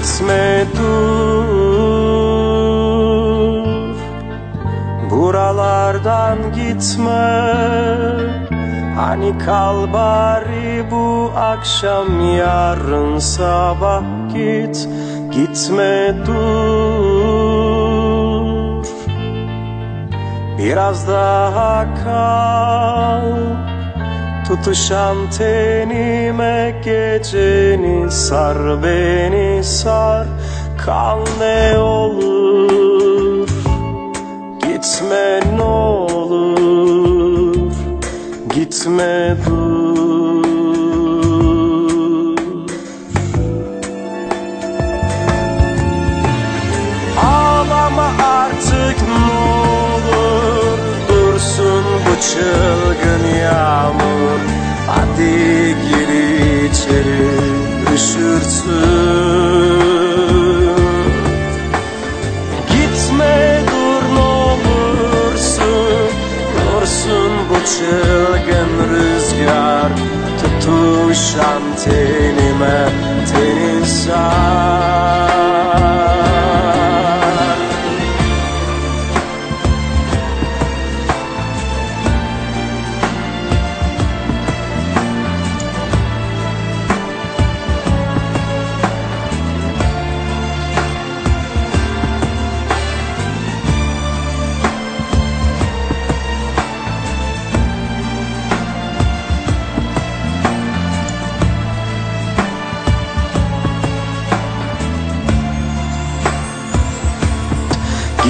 gitme dur. Buralardan gitme. Hani kal bari bu akşam yarın sabah git. Gitme dur. Biraz daha kal. Tutuşan tenime geceni sar beni sar. Kal ne olur Gitme ne olur Gitme dur. Ağlama artık ne olur Dursun bu çılgın Gitme dur Dursun bu çılgın rüzgar Tutuşan tenime tenin sar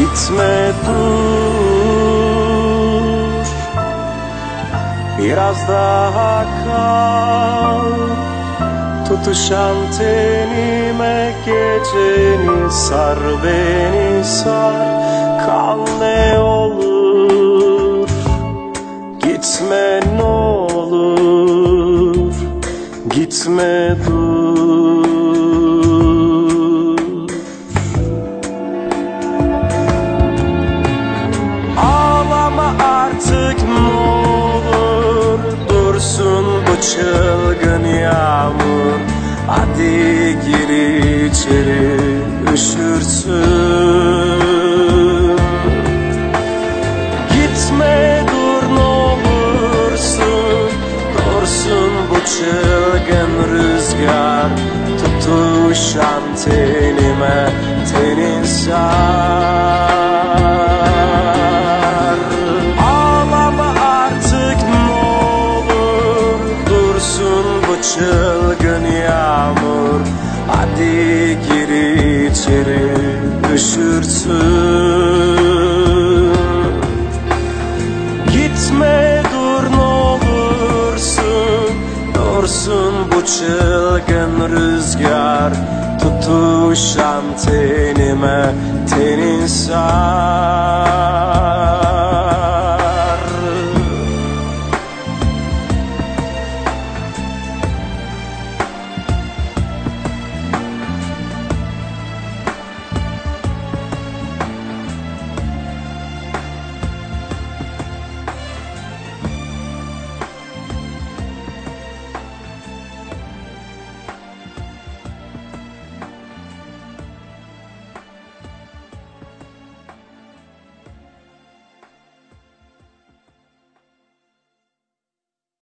Gitme dur. Biraz daha kal. Tutuşan tenime geceni sar beni sar. Kal ne olur gir içeri üşürsün. Gitme dur ne olursun Dursun bu çılgın rüzgar Tutuşan tenime bu çılgın yağmur. Hadi gir içeri üşürsün. Gitme dur ne olursun. Dursun bu çılgın rüzgar. Tutuşan tenime tenin sar